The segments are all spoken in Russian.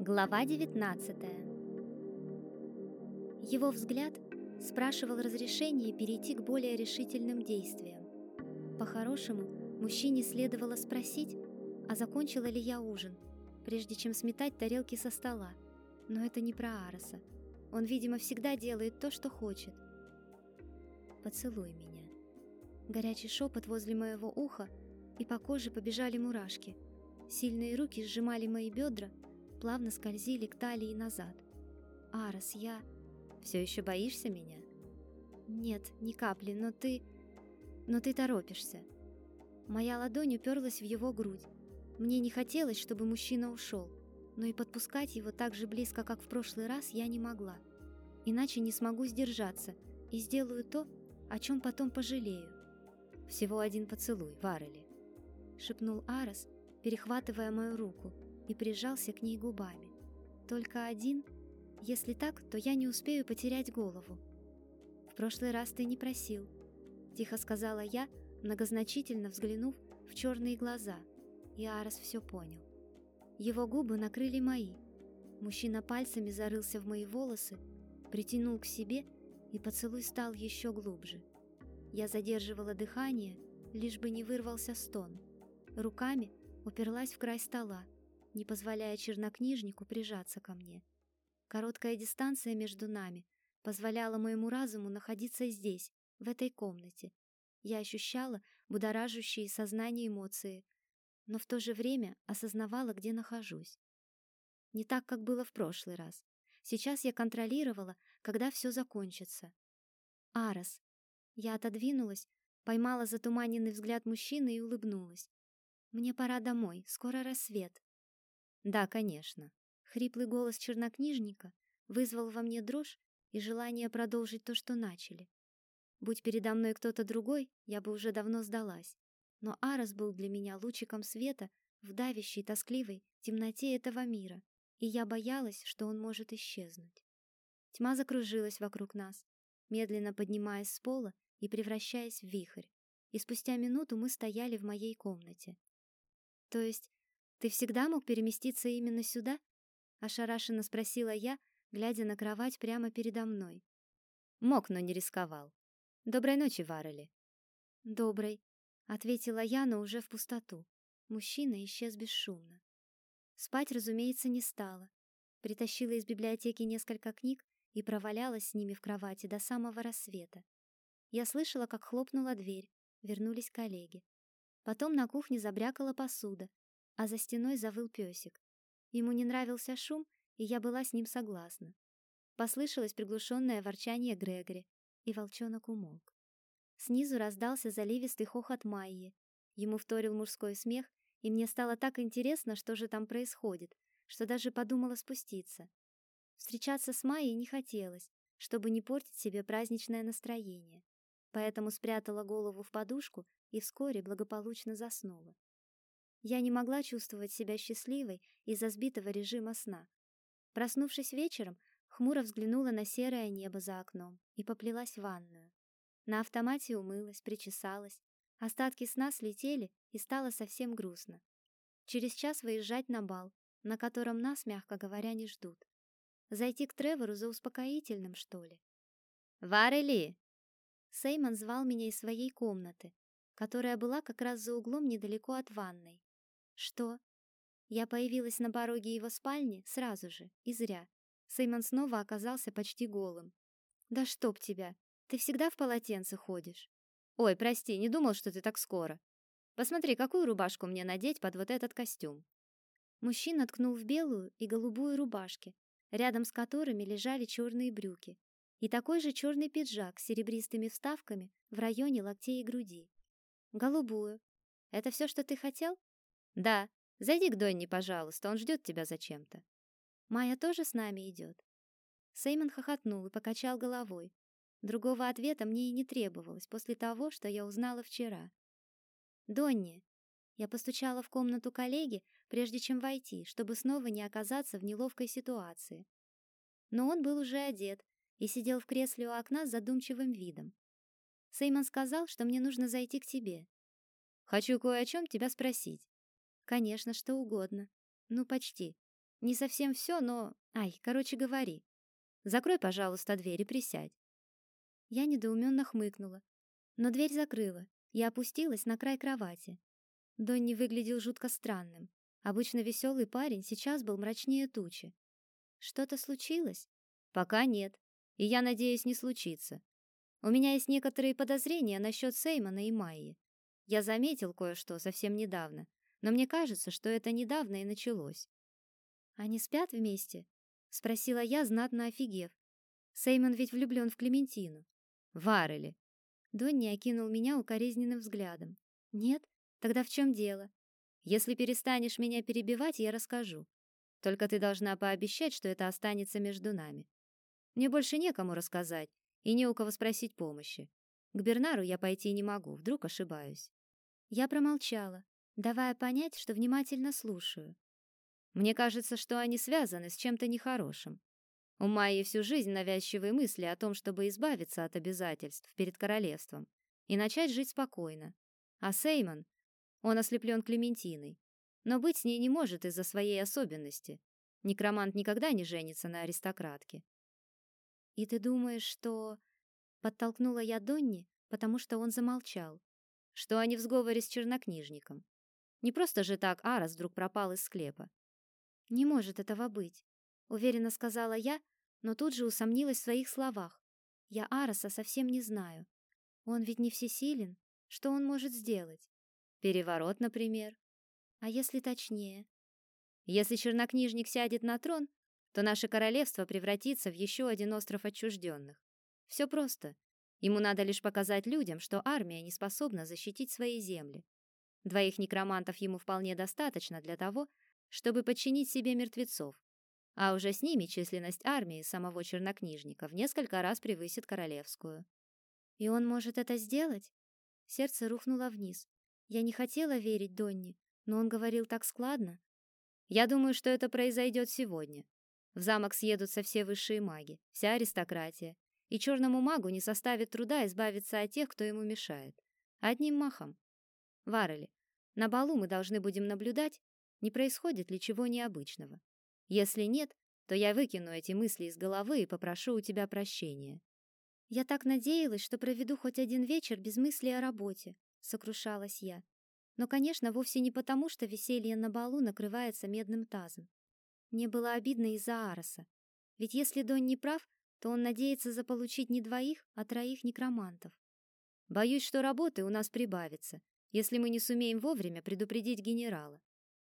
Глава 19 Его взгляд спрашивал разрешение перейти к более решительным действиям. По-хорошему, мужчине следовало спросить, а закончила ли я ужин, прежде чем сметать тарелки со стола. Но это не про Араса. Он, видимо, всегда делает то, что хочет. «Поцелуй меня». Горячий шепот возле моего уха, и по коже побежали мурашки. Сильные руки сжимали мои бедра, плавно скользили к талии назад. «Арас, я...» «Все еще боишься меня?» «Нет, ни капли, но ты...» «Но ты торопишься». Моя ладонь уперлась в его грудь. Мне не хотелось, чтобы мужчина ушел, но и подпускать его так же близко, как в прошлый раз, я не могла. Иначе не смогу сдержаться и сделаю то, о чем потом пожалею. «Всего один поцелуй, Варели», — шепнул Арас, перехватывая мою руку, и прижался к ней губами. Только один? Если так, то я не успею потерять голову. В прошлый раз ты не просил, тихо сказала я, многозначительно взглянув в черные глаза, и Арас все понял. Его губы накрыли мои. Мужчина пальцами зарылся в мои волосы, притянул к себе, и поцелуй стал еще глубже. Я задерживала дыхание, лишь бы не вырвался стон. Руками уперлась в край стола, не позволяя чернокнижнику прижаться ко мне. Короткая дистанция между нами позволяла моему разуму находиться здесь, в этой комнате. Я ощущала будоражащие сознание эмоции, но в то же время осознавала, где нахожусь. Не так, как было в прошлый раз. Сейчас я контролировала, когда все закончится. Арас. Я отодвинулась, поймала затуманенный взгляд мужчины и улыбнулась. Мне пора домой, скоро рассвет. Да, конечно. Хриплый голос чернокнижника вызвал во мне дрожь и желание продолжить то, что начали. Будь передо мной кто-то другой, я бы уже давно сдалась. Но Арас был для меня лучиком света в давящей, тоскливой темноте этого мира, и я боялась, что он может исчезнуть. Тьма закружилась вокруг нас, медленно поднимаясь с пола и превращаясь в вихрь. И спустя минуту мы стояли в моей комнате. То есть ты всегда мог переместиться именно сюда? ошарашенно спросила я, глядя на кровать прямо передо мной. Мог, но не рисковал. Доброй ночи, Варели. Доброй, ответила я, но уже в пустоту. Мужчина исчез бесшумно. Спать, разумеется, не стала. Притащила из библиотеки несколько книг и провалялась с ними в кровати до самого рассвета. Я слышала, как хлопнула дверь. Вернулись коллеги. Потом на кухне забрякала посуда, а за стеной завыл песик. Ему не нравился шум, и я была с ним согласна. Послышалось приглушенное ворчание Грегори, и волчонок умолк. Снизу раздался заливистый хохот Майи. Ему вторил мужской смех, и мне стало так интересно, что же там происходит, что даже подумала спуститься. Встречаться с Майей не хотелось, чтобы не портить себе праздничное настроение. Поэтому спрятала голову в подушку и вскоре благополучно заснула. Я не могла чувствовать себя счастливой из-за сбитого режима сна. Проснувшись вечером, хмуро взглянула на серое небо за окном и поплелась в ванную. На автомате умылась, причесалась. Остатки сна слетели, и стало совсем грустно. Через час выезжать на бал, на котором нас, мягко говоря, не ждут. Зайти к Тревору за успокоительным, что ли? «Варели!» Сеймон звал меня из своей комнаты, которая была как раз за углом недалеко от ванной. Что? Я появилась на пороге его спальни сразу же, и зря. Сеймон снова оказался почти голым. Да чтоб тебя. Ты всегда в полотенце ходишь. Ой, прости, не думал, что ты так скоро. Посмотри, какую рубашку мне надеть под вот этот костюм. Мужчина ткнул в белую и голубую рубашки, рядом с которыми лежали черные брюки, и такой же черный пиджак с серебристыми вставками в районе локтей и груди. Голубую. Это все, что ты хотел? Да. Зайди к Донни, пожалуйста, он ждет тебя зачем-то. Майя тоже с нами идет. Сеймон хохотнул и покачал головой. Другого ответа мне и не требовалось после того, что я узнала вчера. Донни. Я постучала в комнату коллеги, прежде чем войти, чтобы снова не оказаться в неловкой ситуации. Но он был уже одет и сидел в кресле у окна с задумчивым видом. Сеймон сказал, что мне нужно зайти к тебе. Хочу кое о чем тебя спросить. Конечно, что угодно. Ну, почти. Не совсем все, но... Ай, короче, говори. Закрой, пожалуйста, дверь и присядь. Я недоуменно хмыкнула, но дверь закрыла и опустилась на край кровати. Донни выглядел жутко странным. Обычно веселый парень сейчас был мрачнее тучи. Что-то случилось? Пока нет, и я надеюсь, не случится. У меня есть некоторые подозрения насчет Сеймона и Майи. Я заметил кое-что совсем недавно, но мне кажется, что это недавно и началось. Они спят вместе? спросила я, знатно офигев. Сеймон ведь влюблен в Клементину. Варели. Донни окинул меня укоризненным взглядом. Нет? Тогда в чем дело? Если перестанешь меня перебивать, я расскажу. Только ты должна пообещать, что это останется между нами. Мне больше некому рассказать и не у кого спросить помощи. К Бернару я пойти не могу, вдруг ошибаюсь. Я промолчала, давая понять, что внимательно слушаю. Мне кажется, что они связаны с чем-то нехорошим. У Майи всю жизнь навязчивые мысли о том, чтобы избавиться от обязательств перед королевством и начать жить спокойно. А Сеймон, он ослеплен Клементиной, но быть с ней не может из-за своей особенности. Некромант никогда не женится на аристократке. И ты думаешь, что подтолкнула я Донни, потому что он замолчал, что они в сговоре с чернокнижником. Не просто же так Арас вдруг пропал из склепа. Не может этого быть, уверенно сказала я, но тут же усомнилась в своих словах. Я Араса совсем не знаю. Он ведь не всесилен. Что он может сделать? Переворот, например. А если точнее? Если чернокнижник сядет на трон, то наше королевство превратится в еще один остров отчужденных. Все просто. Ему надо лишь показать людям, что армия не способна защитить свои земли. Двоих некромантов ему вполне достаточно для того, чтобы подчинить себе мертвецов. А уже с ними численность армии самого чернокнижника в несколько раз превысит королевскую. И он может это сделать? Сердце рухнуло вниз. Я не хотела верить Донни, но он говорил так складно. Я думаю, что это произойдет сегодня. В замок съедутся все высшие маги, вся аристократия, и черному магу не составит труда избавиться от тех, кто ему мешает. Одним махом. Варели, на балу мы должны будем наблюдать, не происходит ли чего необычного. Если нет, то я выкину эти мысли из головы и попрошу у тебя прощения. Я так надеялась, что проведу хоть один вечер без мысли о работе, сокрушалась я. Но, конечно, вовсе не потому, что веселье на балу накрывается медным тазом. Мне было обидно из-за Араса. Ведь если Дон не прав, то он надеется заполучить не двоих, а троих некромантов. Боюсь, что работы у нас прибавится, если мы не сумеем вовремя предупредить генерала.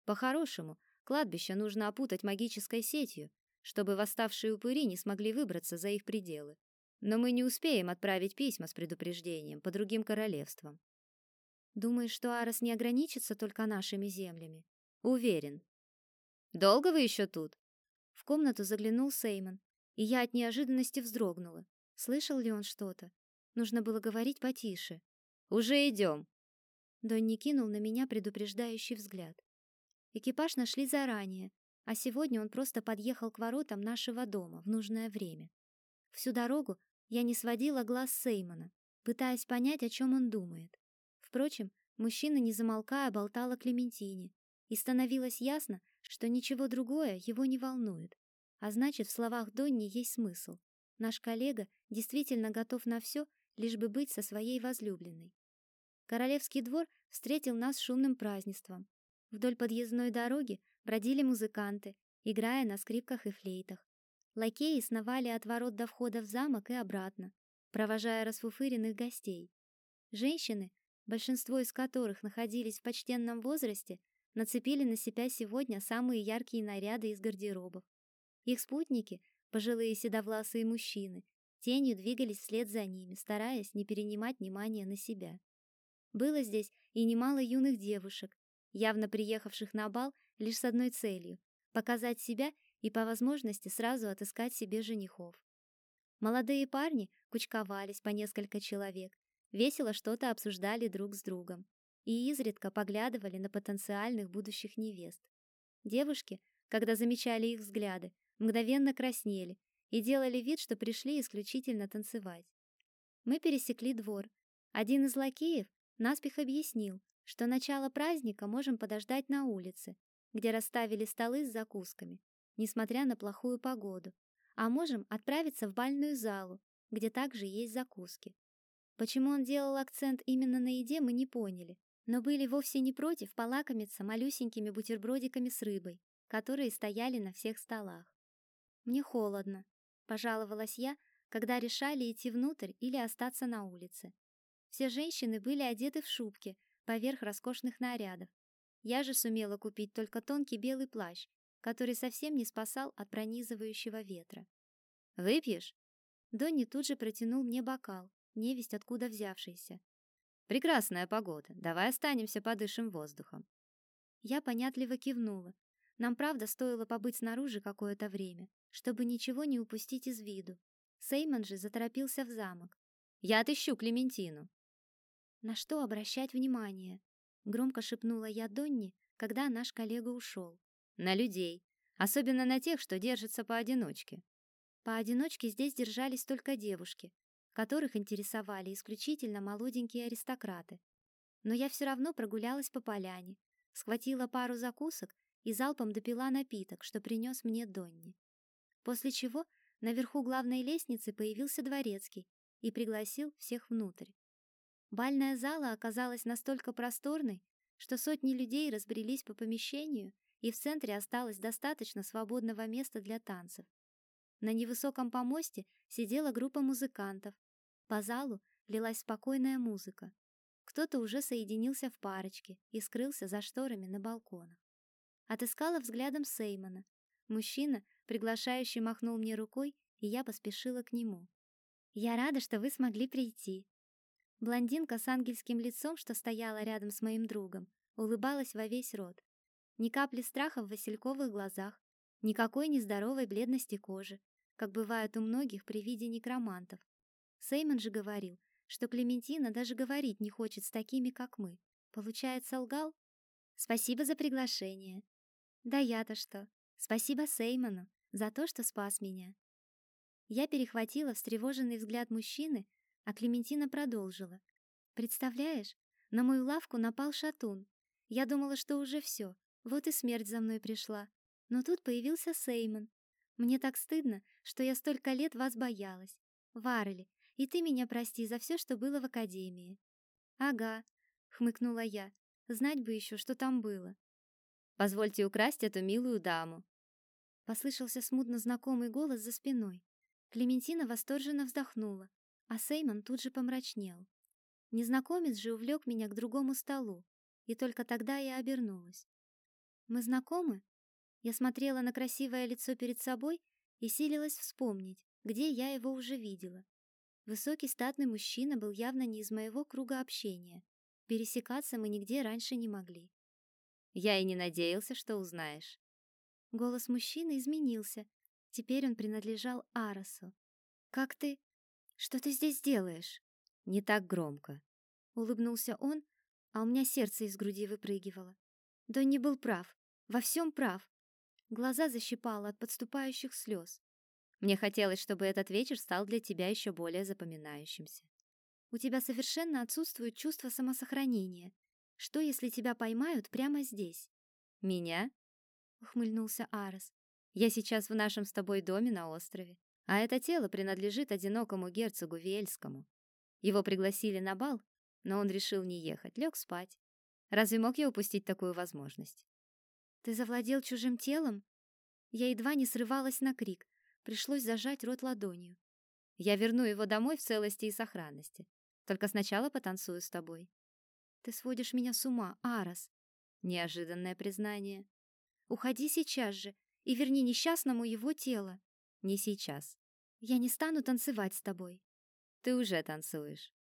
По-хорошему, кладбище нужно опутать магической сетью, чтобы восставшие упыри не смогли выбраться за их пределы. Но мы не успеем отправить письма с предупреждением по другим королевствам. Думаешь, что Арас не ограничится только нашими землями? Уверен. Долго вы еще тут? В комнату заглянул Сеймон, и я от неожиданности вздрогнула. Слышал ли он что-то? Нужно было говорить потише. Уже идем. Донни кинул на меня предупреждающий взгляд. Экипаж нашли заранее, а сегодня он просто подъехал к воротам нашего дома в нужное время. Всю дорогу я не сводила глаз Сеймона, пытаясь понять, о чем он думает. Впрочем, мужчина не замолкая болтал о Клементине, и становилось ясно, что ничего другое его не волнует. А значит, в словах Донни есть смысл. Наш коллега действительно готов на все, лишь бы быть со своей возлюбленной. Королевский двор встретил нас шумным празднеством. Вдоль подъездной дороги бродили музыканты, играя на скрипках и флейтах. Лакеи сновали от ворот до входа в замок и обратно, провожая расфуфыренных гостей. Женщины, большинство из которых находились в почтенном возрасте, нацепили на себя сегодня самые яркие наряды из гардеробов. Их спутники, пожилые седовласые мужчины, тенью двигались вслед за ними, стараясь не перенимать внимания на себя. Было здесь и немало юных девушек, явно приехавших на бал лишь с одной целью — показать себя и по возможности сразу отыскать себе женихов. Молодые парни кучковались по несколько человек, весело что-то обсуждали друг с другом и изредка поглядывали на потенциальных будущих невест. Девушки, когда замечали их взгляды, мгновенно краснели и делали вид, что пришли исключительно танцевать. Мы пересекли двор. Один из лакеев наспех объяснил, что начало праздника можем подождать на улице, где расставили столы с закусками, несмотря на плохую погоду, а можем отправиться в бальную залу, где также есть закуски. Почему он делал акцент именно на еде, мы не поняли, но были вовсе не против полакомиться малюсенькими бутербродиками с рыбой, которые стояли на всех столах. «Мне холодно», — пожаловалась я, когда решали идти внутрь или остаться на улице. Все женщины были одеты в шубки поверх роскошных нарядов. Я же сумела купить только тонкий белый плащ, который совсем не спасал от пронизывающего ветра. «Выпьешь?» Донни тут же протянул мне бокал, невесть откуда взявшийся. «Прекрасная погода, давай останемся, подышим воздухом». Я понятливо кивнула. Нам правда стоило побыть снаружи какое-то время, чтобы ничего не упустить из виду. Сеймон же заторопился в замок. «Я отыщу Клементину». «На что обращать внимание?» Громко шепнула я Донни, когда наш коллега ушел. «На людей, особенно на тех, что держатся поодиночке». Поодиночке здесь держались только девушки, которых интересовали исключительно молоденькие аристократы. Но я все равно прогулялась по поляне, схватила пару закусок и залпом допила напиток, что принес мне Донни. После чего наверху главной лестницы появился дворецкий и пригласил всех внутрь. Бальная зала оказалась настолько просторной, что сотни людей разбрелись по помещению, и в центре осталось достаточно свободного места для танцев. На невысоком помосте сидела группа музыкантов. По залу лилась спокойная музыка. Кто-то уже соединился в парочке и скрылся за шторами на балконах. Отыскала взглядом Сеймона. Мужчина, приглашающий, махнул мне рукой, и я поспешила к нему. «Я рада, что вы смогли прийти». Блондинка с ангельским лицом, что стояла рядом с моим другом, улыбалась во весь рот. Ни капли страха в васильковых глазах, никакой нездоровой бледности кожи, как бывает у многих при виде некромантов. Сеймон же говорил, что Клементина даже говорить не хочет с такими, как мы. Получается, лгал? Спасибо за приглашение. Да я-то что? Спасибо Сеймону за то, что спас меня. Я перехватила встревоженный взгляд мужчины, а Клементина продолжила. Представляешь, на мою лавку напал шатун. Я думала, что уже все, вот и смерть за мной пришла. Но тут появился Сеймон, мне так стыдно, что я столько лет вас боялась. Варели, и ты меня прости за все, что было в академии. Ага, хмыкнула я. Знать бы еще, что там было. Позвольте украсть эту милую даму. Послышался смутно знакомый голос за спиной. Клементина восторженно вздохнула, а Сеймон тут же помрачнел. Незнакомец же увлек меня к другому столу, и только тогда я обернулась. Мы знакомы? Я смотрела на красивое лицо перед собой и силилась вспомнить, где я его уже видела. Высокий статный мужчина был явно не из моего круга общения. Пересекаться мы нигде раньше не могли. Я и не надеялся, что узнаешь. Голос мужчины изменился. Теперь он принадлежал Арасу. Как ты? Что ты здесь делаешь? Не так громко. Улыбнулся он, а у меня сердце из груди выпрыгивало. Не был прав. Во всем прав. Глаза защипало от подступающих слез. Мне хотелось, чтобы этот вечер стал для тебя еще более запоминающимся. У тебя совершенно отсутствует чувство самосохранения. Что, если тебя поймают прямо здесь? Меня? Ухмыльнулся Арес. Я сейчас в нашем с тобой доме на острове, а это тело принадлежит одинокому герцогу Вельскому. Его пригласили на бал, но он решил не ехать, лег спать. Разве мог я упустить такую возможность? Ты завладел чужим телом? Я едва не срывалась на крик. Пришлось зажать рот ладонью. Я верну его домой в целости и сохранности. Только сначала потанцую с тобой. Ты сводишь меня с ума, Арас. Неожиданное признание. Уходи сейчас же и верни несчастному его тело. Не сейчас. Я не стану танцевать с тобой. Ты уже танцуешь.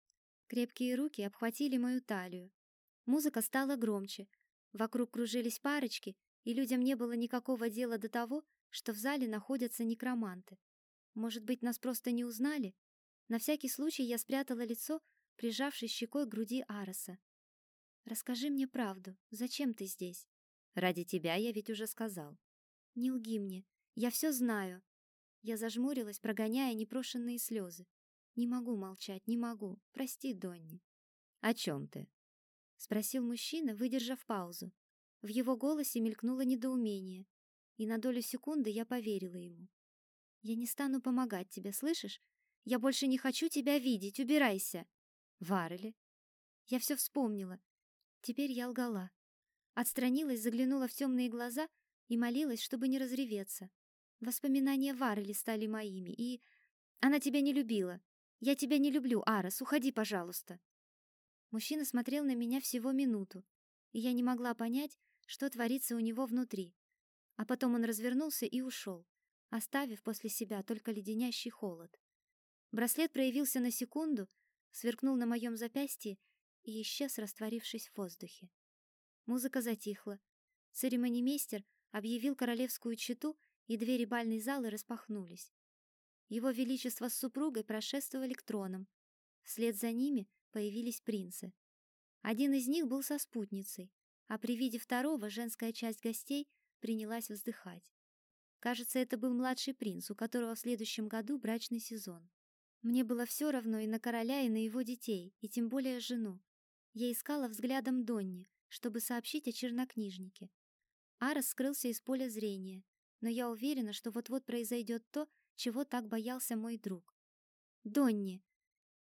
Крепкие руки обхватили мою талию. Музыка стала громче. Вокруг кружились парочки, и людям не было никакого дела до того, что в зале находятся некроманты. Может быть, нас просто не узнали? На всякий случай я спрятала лицо, прижавшись щекой к груди Араса. «Расскажи мне правду. Зачем ты здесь?» «Ради тебя я ведь уже сказал». «Не лги мне. Я все знаю». Я зажмурилась, прогоняя непрошенные слезы. «Не могу молчать, не могу. Прости, Донни». «О чем ты?» — спросил мужчина, выдержав паузу. В его голосе мелькнуло недоумение. и на долю секунды я поверила ему. «Я не стану помогать тебе, слышишь? Я больше не хочу тебя видеть, убирайся!» «Варели?» Я все вспомнила. Теперь я лгала. Отстранилась, заглянула в темные глаза и молилась, чтобы не разреветься. Воспоминания Варели стали моими, и... Она тебя не любила. Я тебя не люблю, Арас, уходи, пожалуйста. Мужчина смотрел на меня всего минуту, и я не могла понять, что творится у него внутри. А потом он развернулся и ушел, оставив после себя только леденящий холод. Браслет проявился на секунду, сверкнул на моем запястье и исчез, растворившись в воздухе. Музыка затихла. Церемонимейстер объявил королевскую чету, и двери бальной залы распахнулись. Его величество с супругой прошествовали к тронам. Вслед за ними появились принцы. Один из них был со спутницей, а при виде второго женская часть гостей принялась вздыхать. Кажется, это был младший принц, у которого в следующем году брачный сезон. Мне было все равно и на короля, и на его детей, и тем более жену. Я искала взглядом Донни, чтобы сообщить о чернокнижнике. Арас скрылся из поля зрения, но я уверена, что вот-вот произойдет то, чего так боялся мой друг. «Донни!»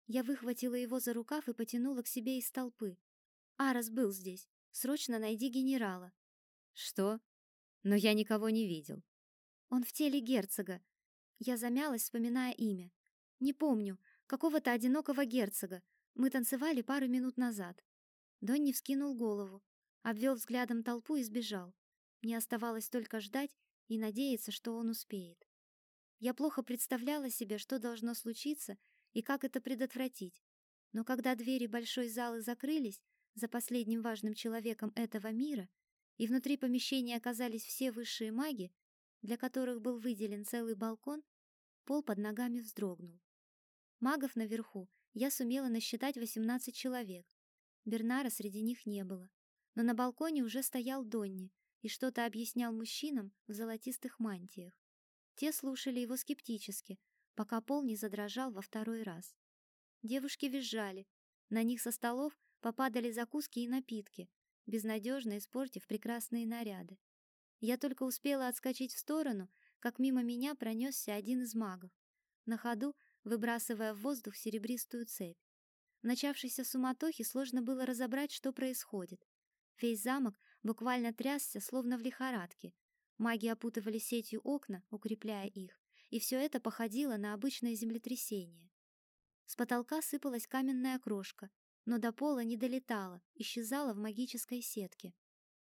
Я выхватила его за рукав и потянула к себе из толпы. «Арас был здесь. Срочно найди генерала». «Что? Но я никого не видел». «Он в теле герцога». Я замялась, вспоминая имя. «Не помню. Какого-то одинокого герцога. Мы танцевали пару минут назад». Донни вскинул голову, обвел взглядом толпу и сбежал. Мне оставалось только ждать и надеяться, что он успеет. Я плохо представляла себе, что должно случиться и как это предотвратить. Но когда двери большой залы закрылись за последним важным человеком этого мира, и внутри помещения оказались все высшие маги, для которых был выделен целый балкон, пол под ногами вздрогнул. Магов наверху я сумела насчитать 18 человек. Бернара среди них не было, но на балконе уже стоял Донни и что-то объяснял мужчинам в золотистых мантиях. Те слушали его скептически, пока пол не задрожал во второй раз. Девушки визжали, на них со столов попадали закуски и напитки, безнадежно испортив прекрасные наряды. Я только успела отскочить в сторону, как мимо меня пронесся один из магов, на ходу выбрасывая в воздух серебристую цепь. В начавшейся суматохе сложно было разобрать, что происходит. Весь замок буквально трясся, словно в лихорадке. Маги опутывали сетью окна, укрепляя их, и все это походило на обычное землетрясение. С потолка сыпалась каменная крошка, но до пола не долетала, исчезала в магической сетке.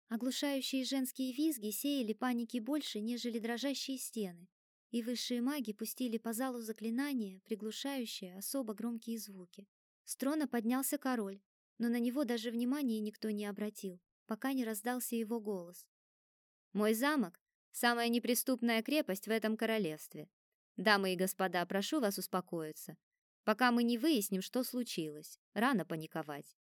Оглушающие женские визги сеяли паники больше, нежели дрожащие стены, и высшие маги пустили по залу заклинания, приглушающие особо громкие звуки. С трона поднялся король, но на него даже внимания никто не обратил пока не раздался его голос. «Мой замок — самая неприступная крепость в этом королевстве. Дамы и господа, прошу вас успокоиться, пока мы не выясним, что случилось. Рано паниковать».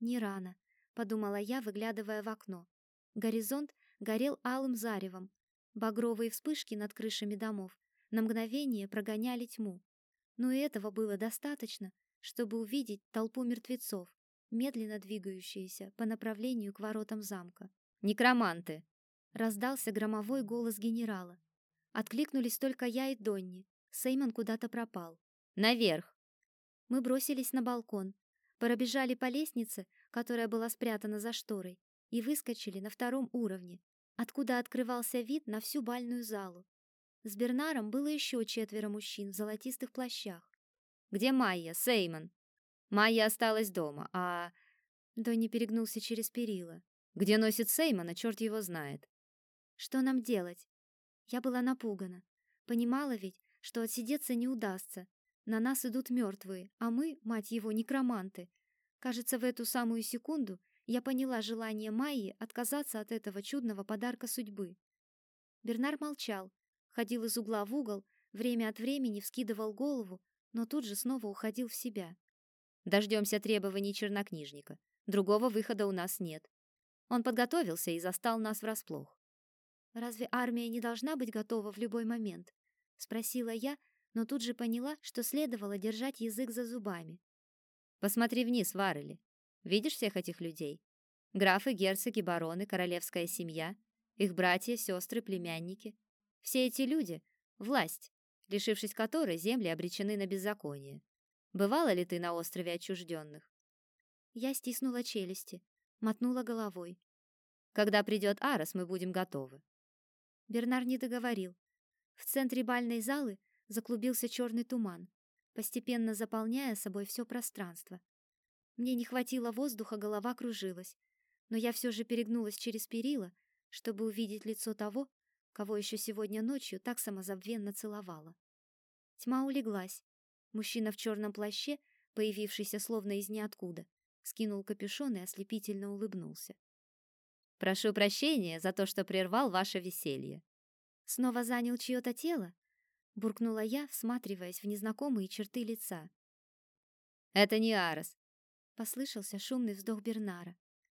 «Не рано», — подумала я, выглядывая в окно. Горизонт горел алым заревом. Багровые вспышки над крышами домов на мгновение прогоняли тьму. Но и этого было достаточно, чтобы увидеть толпу мертвецов, медленно двигающиеся по направлению к воротам замка. «Некроманты!» — раздался громовой голос генерала. Откликнулись только я и Донни. Сеймон куда-то пропал. «Наверх!» Мы бросились на балкон, пробежали по лестнице, которая была спрятана за шторой, и выскочили на втором уровне, откуда открывался вид на всю бальную залу. С Бернаром было еще четверо мужчин в золотистых плащах. «Где Майя? Сеймон?» Майя осталась дома, а... Донни перегнулся через перила. Где носит Сеймона, черт его знает. Что нам делать? Я была напугана. Понимала ведь, что отсидеться не удастся. На нас идут мертвые, а мы, мать его, некроманты. Кажется, в эту самую секунду я поняла желание Майи отказаться от этого чудного подарка судьбы. Бернар молчал, ходил из угла в угол, время от времени вскидывал голову, но тут же снова уходил в себя. Дождемся требований чернокнижника. Другого выхода у нас нет. Он подготовился и застал нас врасплох. Разве армия не должна быть готова в любой момент? спросила я, но тут же поняла, что следовало держать язык за зубами. Посмотри вниз, Варели. Видишь всех этих людей? Графы, герцоги, бароны, королевская семья. их братья, сестры, племянники. Все эти люди — власть, лишившись которой земли обречены на беззаконие. Бывала ли ты на острове отчужденных? Я стиснула челюсти, мотнула головой. Когда придет Арос, мы будем готовы. Бернар не договорил. В центре бальной залы заклубился черный туман, постепенно заполняя собой все пространство. Мне не хватило воздуха, голова кружилась, но я все же перегнулась через перила, чтобы увидеть лицо того, кого еще сегодня ночью так самозабвенно целовала. Тьма улеглась. Мужчина в черном плаще, появившийся словно из ниоткуда, скинул капюшон и ослепительно улыбнулся. «Прошу прощения за то, что прервал ваше веселье». «Снова занял чье-то тело?» — буркнула я, всматриваясь в незнакомые черты лица. «Это не Арес», — послышался шумный вздох Бернара,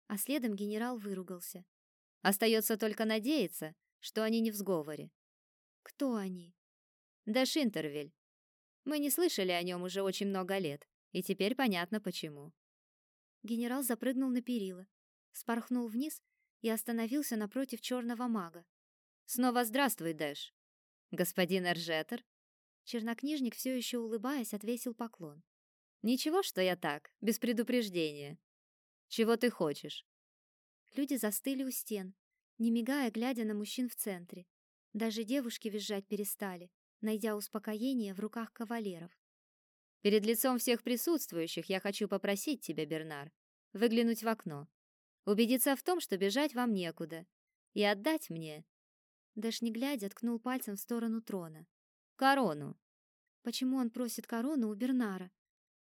а следом генерал выругался. «Остается только надеяться, что они не в сговоре». «Кто они?» «Дэш Интервель. Мы не слышали о нем уже очень много лет, и теперь понятно почему». Генерал запрыгнул на перила, спорхнул вниз и остановился напротив черного мага. «Снова здравствуй, Дэш!» «Господин Эржетер?» Чернокнижник, все еще улыбаясь, отвесил поклон. «Ничего, что я так, без предупреждения. Чего ты хочешь?» Люди застыли у стен, не мигая, глядя на мужчин в центре. Даже девушки визжать перестали, найдя успокоение в руках кавалеров. «Перед лицом всех присутствующих я хочу попросить тебя, Бернар, выглянуть в окно, убедиться в том, что бежать вам некуда, и отдать мне...» Дэш, не глядя, ткнул пальцем в сторону трона. «Корону!» «Почему он просит корону у Бернара?»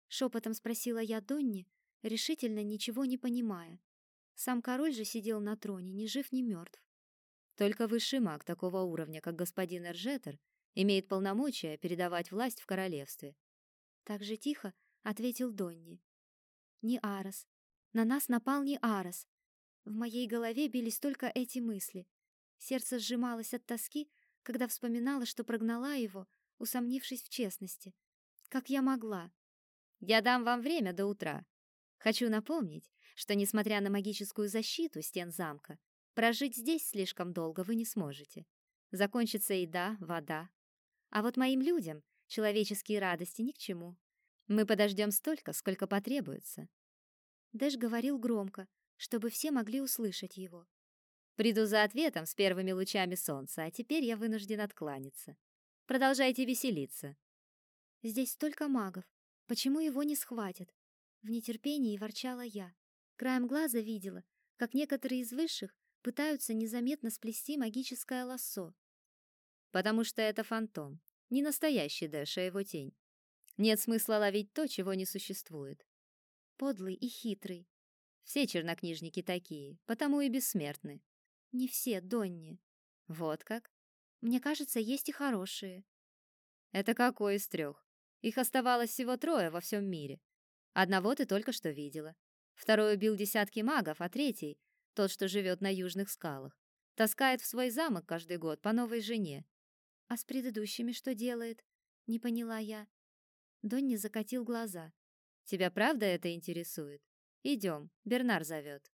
Шепотом спросила я Донни, решительно ничего не понимая. Сам король же сидел на троне, ни жив, ни мертв. Только высший маг такого уровня, как господин Эржетер, имеет полномочия передавать власть в королевстве. Так же тихо ответил Донни. Не Арос. На нас напал не Арос. В моей голове бились только эти мысли. Сердце сжималось от тоски, когда вспоминала, что прогнала его, усомнившись в честности. Как я могла? Я дам вам время до утра. Хочу напомнить, что, несмотря на магическую защиту стен замка, прожить здесь слишком долго вы не сможете. Закончится еда, вода. А вот моим людям человеческие радости ни к чему. Мы подождем столько, сколько потребуется. Дэш говорил громко, чтобы все могли услышать его. Приду за ответом с первыми лучами солнца, а теперь я вынужден откланяться. Продолжайте веселиться. Здесь столько магов. Почему его не схватят? В нетерпении ворчала я. Краем глаза видела, как некоторые из высших пытаются незаметно сплести магическое лассо. Потому что это фантом, не настоящий Дэш, а его тень. Нет смысла ловить то, чего не существует. Подлый и хитрый. Все чернокнижники такие, потому и бессмертны. Не все, Донни. Вот как? Мне кажется, есть и хорошие. Это какой из трех? Их оставалось всего трое во всем мире. Одного ты только что видела. Второй убил десятки магов, а третий, тот, что живет на южных скалах, таскает в свой замок каждый год по новой жене. А с предыдущими что делает? Не поняла я. Донни закатил глаза. Тебя правда это интересует? Идем, Бернар зовет.